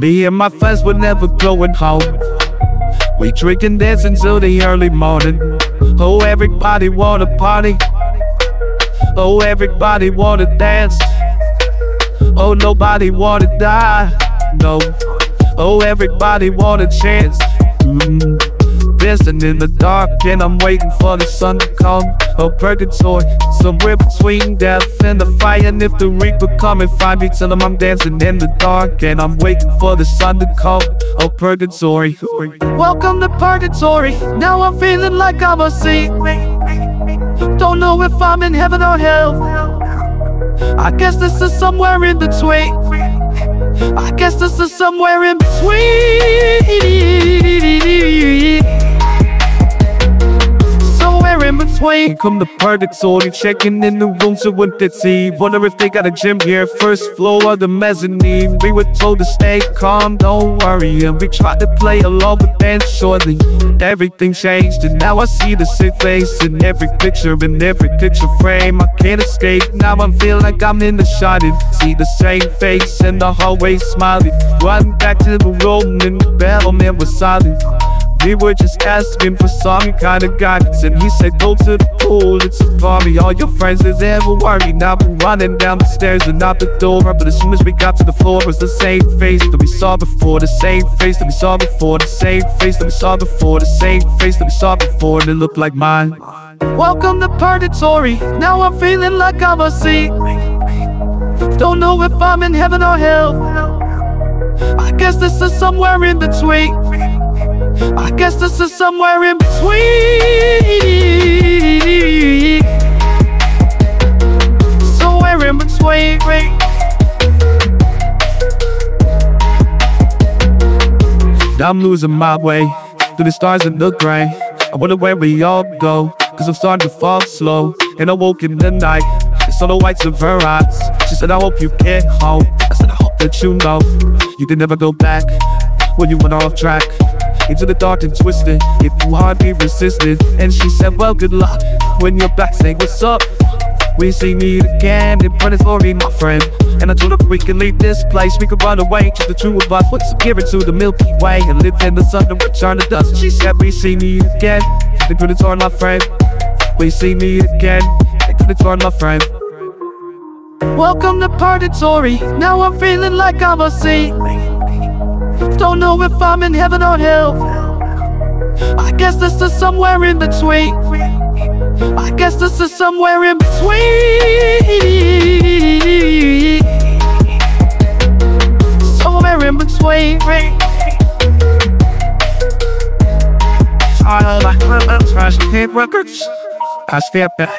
Me and my friends were never going home. We drink and dance until the early morning. Oh, everybody wanna party. Oh, everybody wanna dance. Oh, nobody wanna die. No. Oh, everybody want a chance. Mm. Dancing in the dark, and I'm waiting for the sun to come. Oh, purgatory, somewhere between death and the fire. And if the reaper come and find me, tell him I'm dancing in the dark, and I'm waiting for the sun to come. Oh, purgatory. Welcome to purgatory. Now I'm feeling like I'm a saint. Don't know if I'm in heaven or hell. I guess this is somewhere in between. I guess this is somewhere in between. Between. Come to purgatory, checking in the rooms of what they see. Wonder if they got a gym here, first floor of the mezzanine. We were told to stay calm, don't worry. And we tried to play along, but then shortly everything changed. And now I see the same face in every picture, in every picture frame. I can't escape. Now I'm feeling like I'm in the shining. See the same face in the hallway smiling. Run back to the room, and the bellman was silent. We were just asking for some kind of guidance And he said go to the pool, it's a party. All your friends is ever worried Now we're running down the stairs and out the door But as soon as we got to the floor It was the same face that we saw before The same face that we saw before The same face that we saw before The same face that we saw before And it looked like mine. Welcome to purgatory. Now I'm feeling like I'm a saint Don't know if I'm in heaven or hell. I guess this is somewhere in between guess this is somewhere in between. Somewhere in between. I'm losing my way through the stars and the gray. I wonder where we all go, cause I'm starting to fall slow. And I woke in the night, and saw the whites of her eyes. She said, I hope you get home. I said, I hope that you know you can never go back when you went off track into the dark and twisted if you hardly resisted. And she said, Well, good luck when you're back. Say, What's up? We see me again in purgatory, my friend. And I told her we can leave this place, we could run away. Just the two of us, what's give it to the Milky Way and live in the sun and return to dust. She said, We see me again in purgatory, my friend. We see me again in purgatory, my friend. Welcome to purgatory. Now I'm feeling like I'm a saint. Don't know if I'm in heaven or hell. I guess this is somewhere in between. I guess this is somewhere in between. Somewhere in between. I like trash hit records. I step back.